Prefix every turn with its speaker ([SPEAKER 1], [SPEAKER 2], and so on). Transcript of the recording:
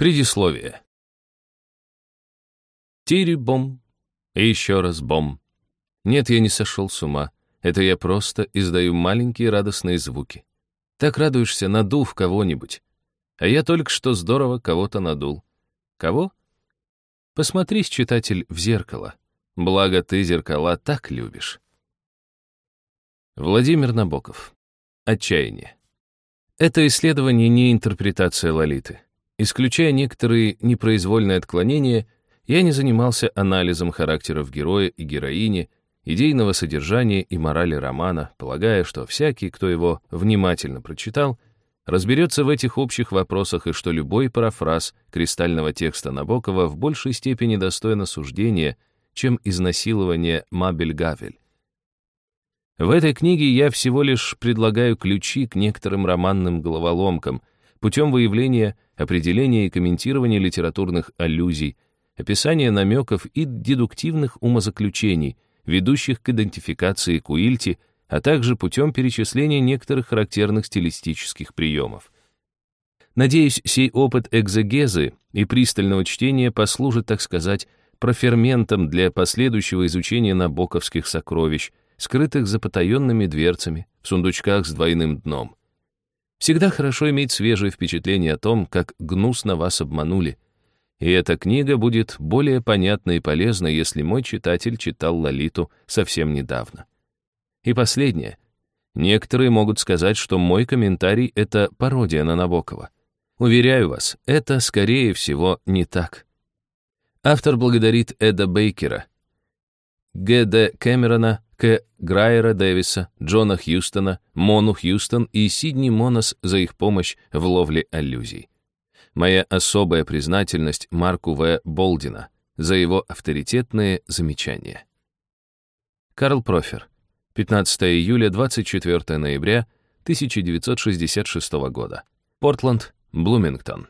[SPEAKER 1] Предисловие. Тири-бом. И еще раз бом. Нет, я не сошел с ума. Это я просто издаю маленькие радостные звуки. Так радуешься, надув кого-нибудь. А я только что здорово кого-то надул. Кого? Посмотрись, читатель, в зеркало. Благо ты зеркала так любишь. Владимир Набоков. Отчаяние. Это исследование не интерпретация Лолиты. Исключая некоторые непроизвольные отклонения, я не занимался анализом характеров героя и героини, идейного содержания и морали романа, полагая, что всякий, кто его внимательно прочитал, разберется в этих общих вопросах и что любой парафраз кристального текста Набокова в большей степени достоин осуждения, чем изнасилование Мабель Гавель. В этой книге я всего лишь предлагаю ключи к некоторым романным головоломкам, путем выявления, определения и комментирования литературных аллюзий, описания намеков и дедуктивных умозаключений, ведущих к идентификации Куильти, а также путем перечисления некоторых характерных стилистических приемов. Надеюсь, сей опыт экзегезы и пристального чтения послужит, так сказать, проферментом для последующего изучения набоковских сокровищ, скрытых за потаенными дверцами, в сундучках с двойным дном. Всегда хорошо иметь свежее впечатление о том, как гнусно вас обманули. И эта книга будет более понятна и полезна, если мой читатель читал Лолиту совсем недавно. И последнее. Некоторые могут сказать, что мой комментарий — это пародия на Набокова. Уверяю вас, это, скорее всего, не так. Автор благодарит Эда Бейкера, Г.Д. Кэмерона, К. Грайера Дэвиса, Джона Хьюстона, Мону Хьюстон и Сидни Монос за их помощь в ловле аллюзий. Моя особая признательность Марку В. Болдина за его авторитетные замечания. Карл Профер. 15 июля, 24 ноября 1966 года. Портленд, Блумингтон.